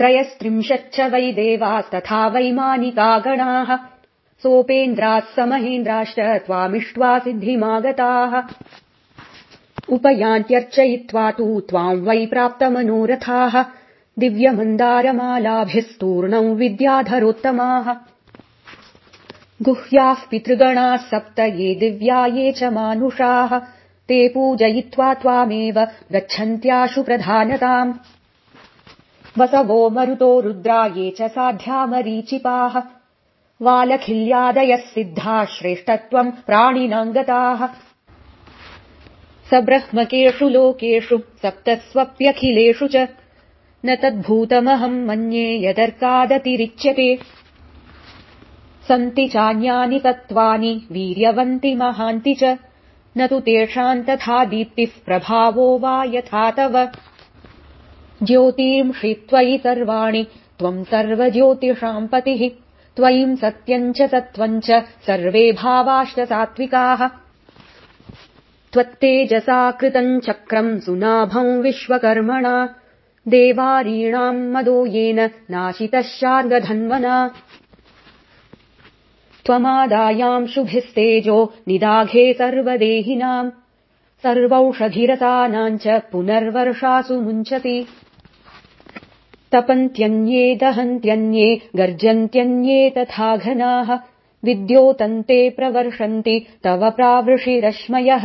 त्रयस्त्रिंशच्च वै देवास्तथा वैमानिका गणाः। सोपेन्द्राः समहेन्द्राश्च त्वामिष्ट्वा सिद्धिमागताः। उपयान्त्यर्चयित्वा तु त्वाम् वै प्राप्तमनोरथाः। दिव्यमन्दारमालाभिस्तूर्णम् विद्याधरोत्तमाः। गुह्याः पितृगणाः सप्त ये दिव्या ये च मानुषाः। ते पूजयित्वा त्वामेव गच्छन्त्याशु प्रधानताम् वसवो मरुतो रुद्रा ये च साध्यामरीचिपाः। वालखिल्यादयः सिद्धाः श्रेष्ठत्वम् प्राणिनाम् गताः स ब्रह्मकेषु लोकेषु सप्तस्वप्यखिलेषु च न तद्भूतमहम् मन्ये यदर्कादतिरिच्यते। सन्ति चान्यानि तत्त्वानि वीर्यवन्ति महान्ति च। न तु तेषाम् तथा दीप्तिः प्रभावो वा यथा तव ज्योतिंषि त्वयि सर्वाणि त्वम् सर्वज्योतिषाम् पतिः। त्वयिम् सत्यम् च सत्त्वम् च सर्वे भावाश्च सात्विकाः त्वत्तेजसा कृतम् चक्रम् सुनाभम् विश्वकर्मणा। देवारीणाम् मदो येन नाशितः शार्गधन्वना। त्वमादायाम् शुभिस्तेजो निदाघे सर्वदेहिनाम् सर्वौषधिरतानाम् च पुनर्वर्षासु मुञ्चति तपन्त्यन्ये दहन्त्यन्ये गर्जन्त्यन्ये तथा घनाः। विद्योतन्ते प्रवर्षन्ति तव प्रावृषिरश्मयः